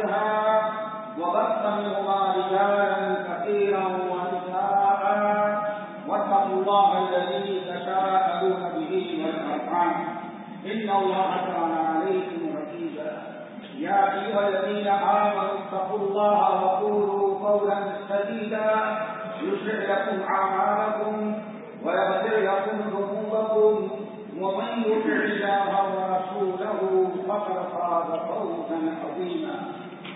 فيها وبث منهما رجالا كثيرا ونساء. واتقوا الله الذي تشاءلون به والأرحام. إن الله كان عليكم رقيبا يا أيها الذين آمنوا اتقوا الله وقولوا قولا سديدا. يشر لكم أعمالكم ويغفر لكم ذنوبكم. ومن يطع الله ورسوله فقد فاز فوزا عظيما.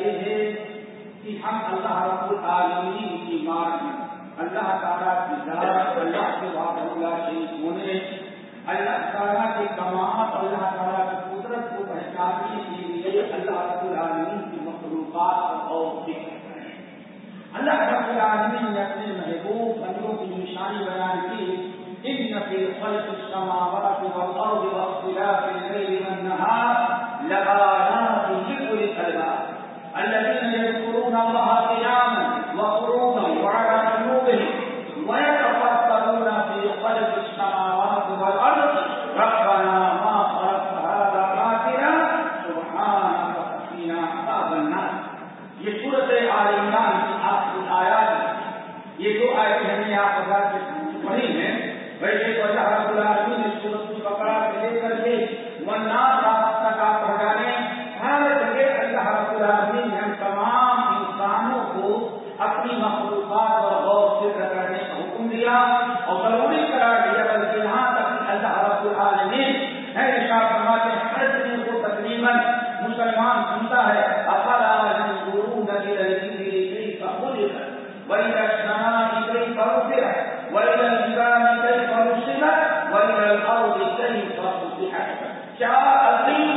یہ ہے کہ ہم اللہ رب العالمین کی بات اللہ تعالیٰ کی ذات، اللہ کے اللہ شریف ہونے، اللہ تعالیٰ کے کمال، اللہ تعالیٰ کی قدرت کو پہچانے کے لیے اللہ رب العالمین کی مخلوقات اور اللہ رب العالمین نے اپنے محبوب بندوں کی نشانی بیان کی۔ ان في الذين يذكرون الله قياما کیا عظیم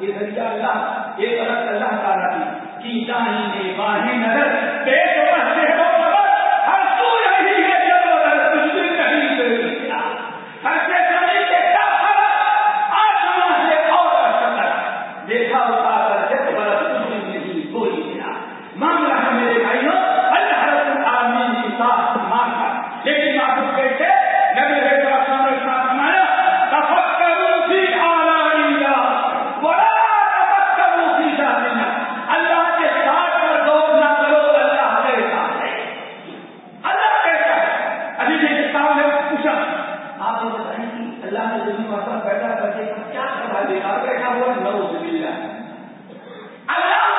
یہ دریا اللہ یہ غلط اللہ تعالیٰ کی جانے باہیں نظر بے جی کوئی مسئلہ پیدا کر کے کیا سمجھے گا؟ بیٹھا ہوا نو مل جائے اللہ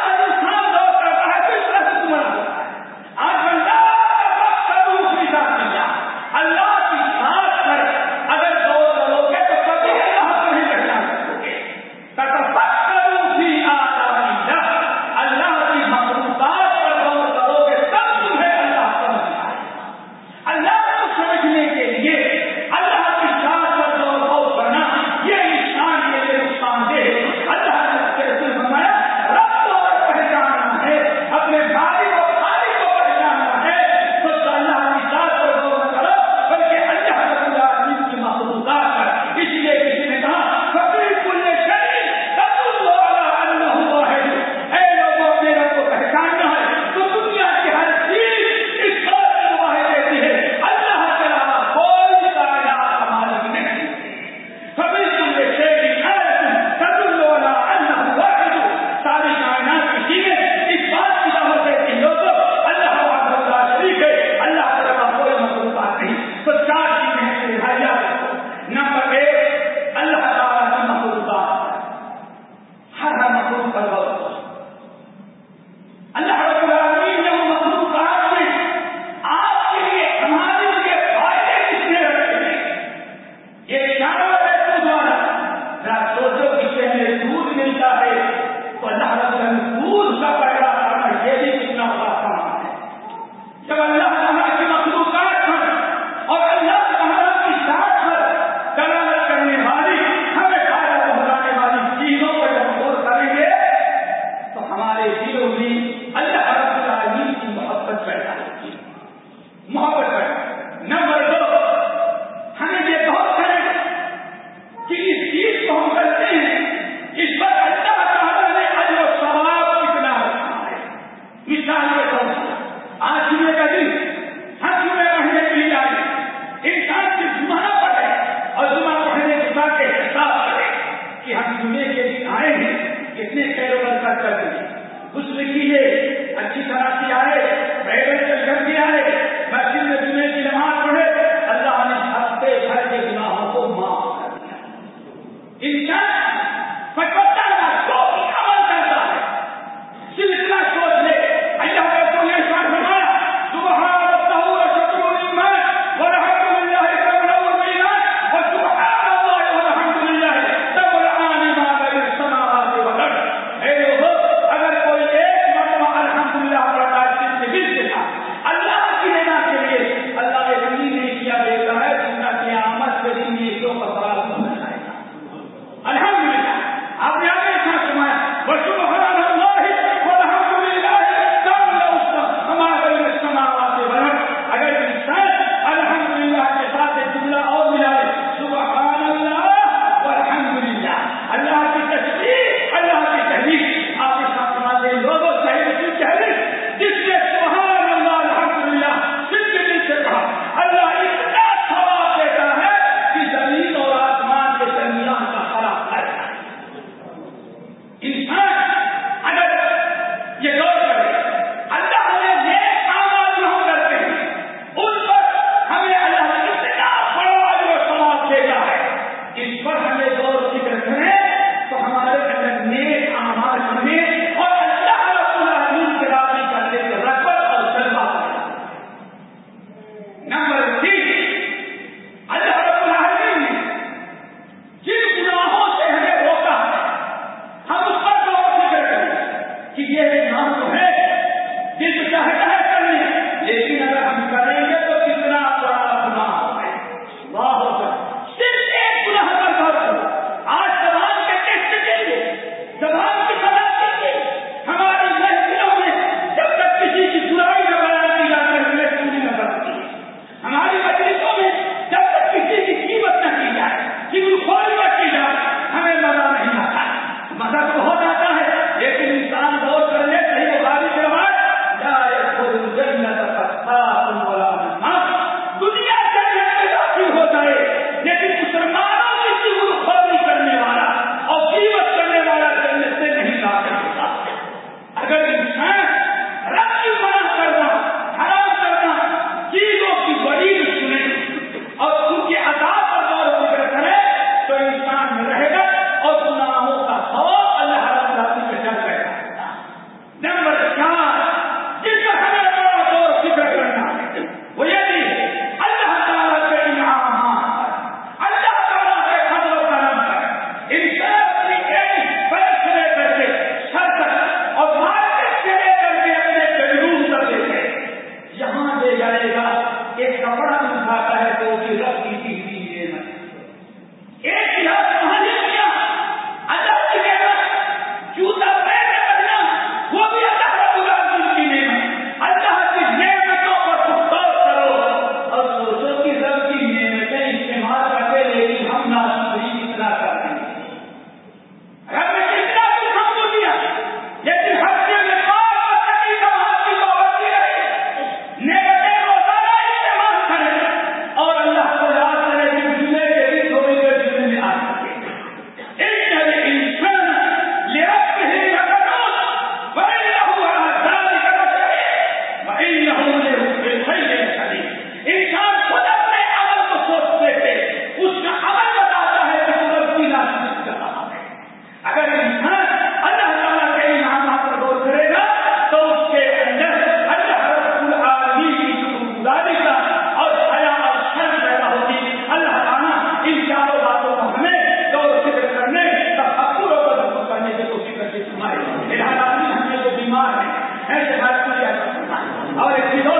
اور ابتدا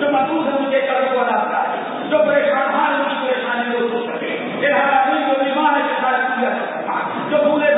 جو مقبول ہے ان کے کو ادا کرائے جو پریشان حال ان کی پریشانی کو سن سکے۔ جو بیمار ہے جو پورے